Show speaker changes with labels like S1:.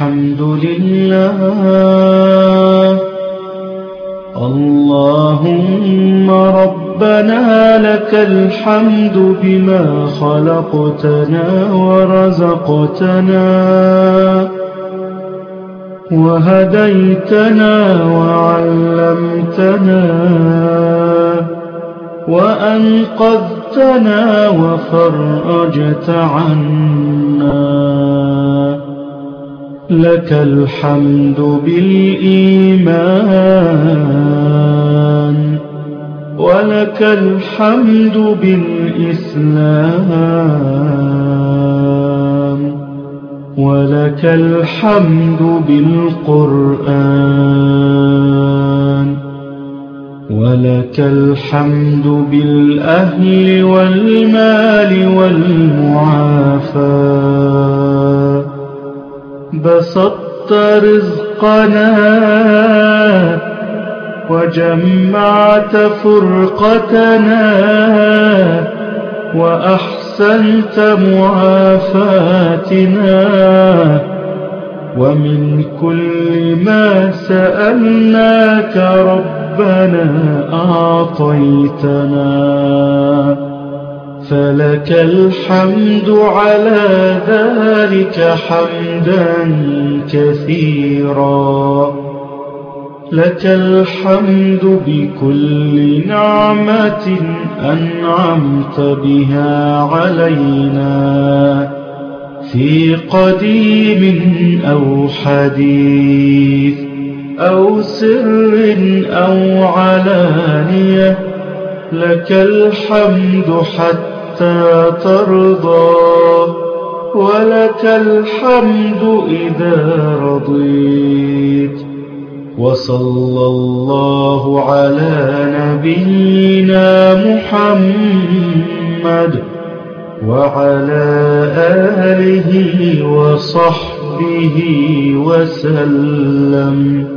S1: الحمد لله. اللهم ربنا لك الحمد بما خلقتنا ورزقتنا وهديتنا وعلمتنا وأنقذتنا وفرجت عنا. لك الحمد بالإيمان ولك الحمد بالإسلام ولك الحمد بالقرآن ولك الحمد بالأهل والمال والمعافاة. بسطت رزقنا وجمعت فرقتنا وأحسنت معافاتنا ومن كل ما سألناك ربنا أعطيتنا فلك الحمد على ذلك حمدا كثيرا. لك الحمد بكل نعمة أنعمت بها علينا. في قديم أو حديث أو سر أو علانية لك الحمد حتى ترضى ولك الحمد إذا رضيت. وصلى الله على نبينا محمد وعلى آله وصحبه وسلم.